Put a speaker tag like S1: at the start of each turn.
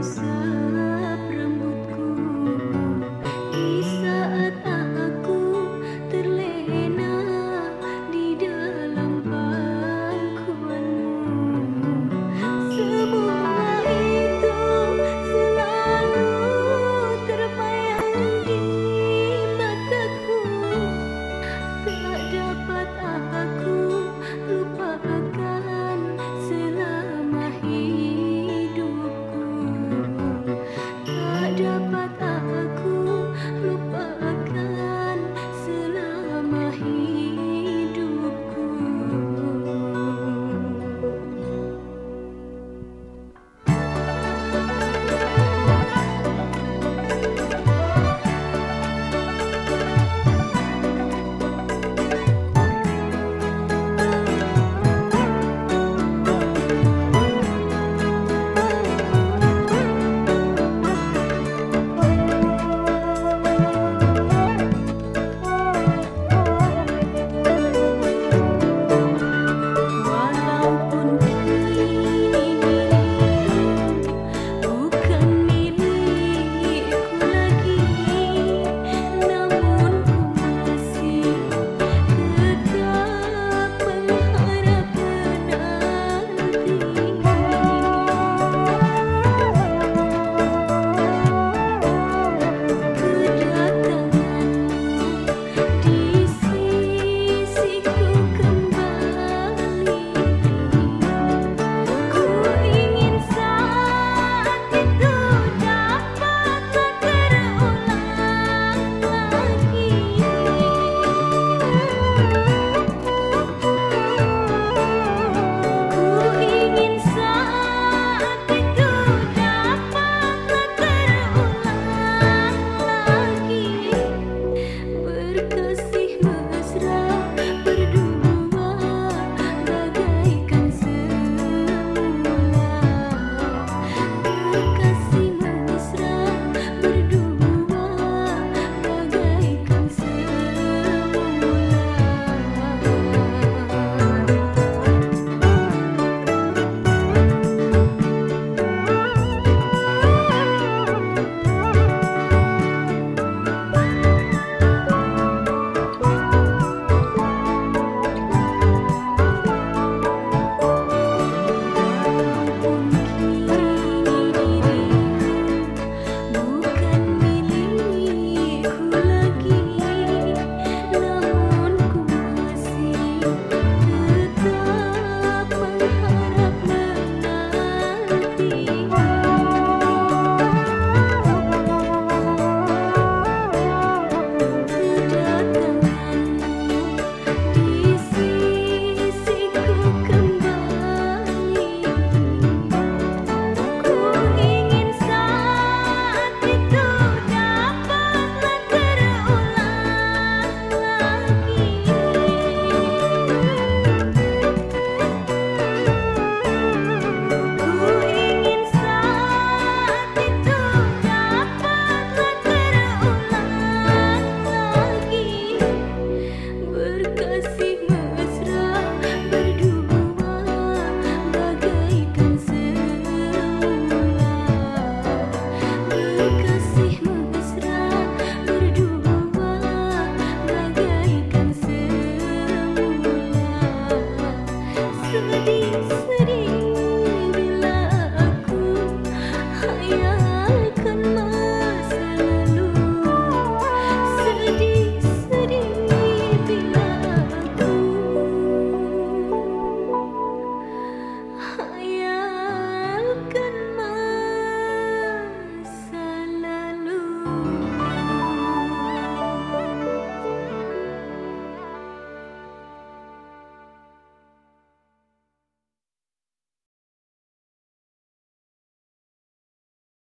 S1: so